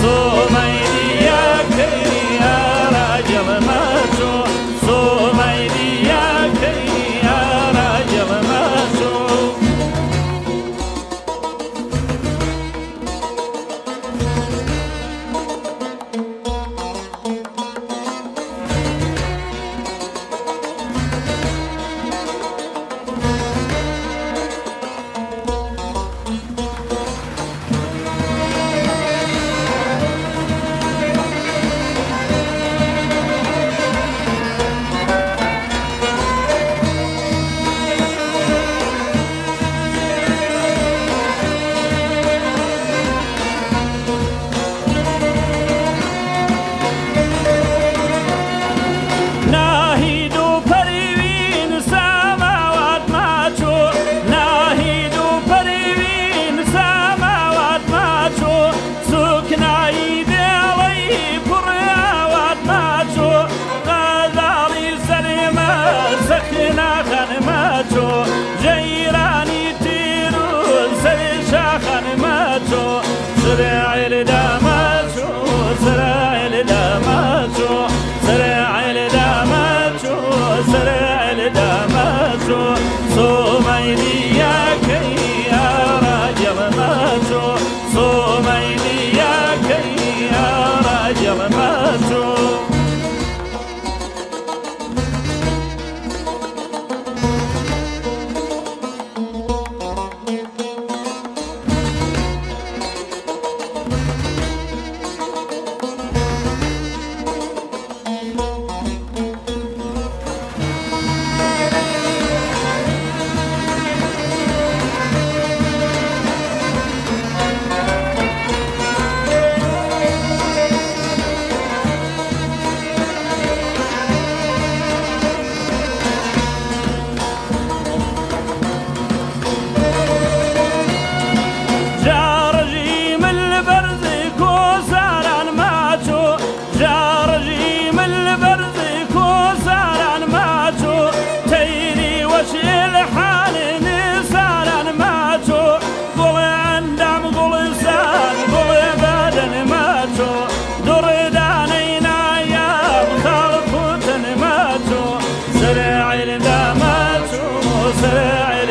so many.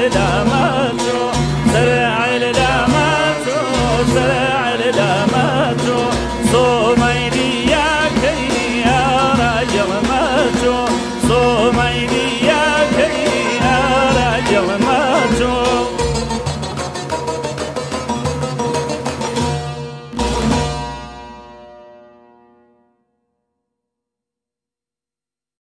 da mano.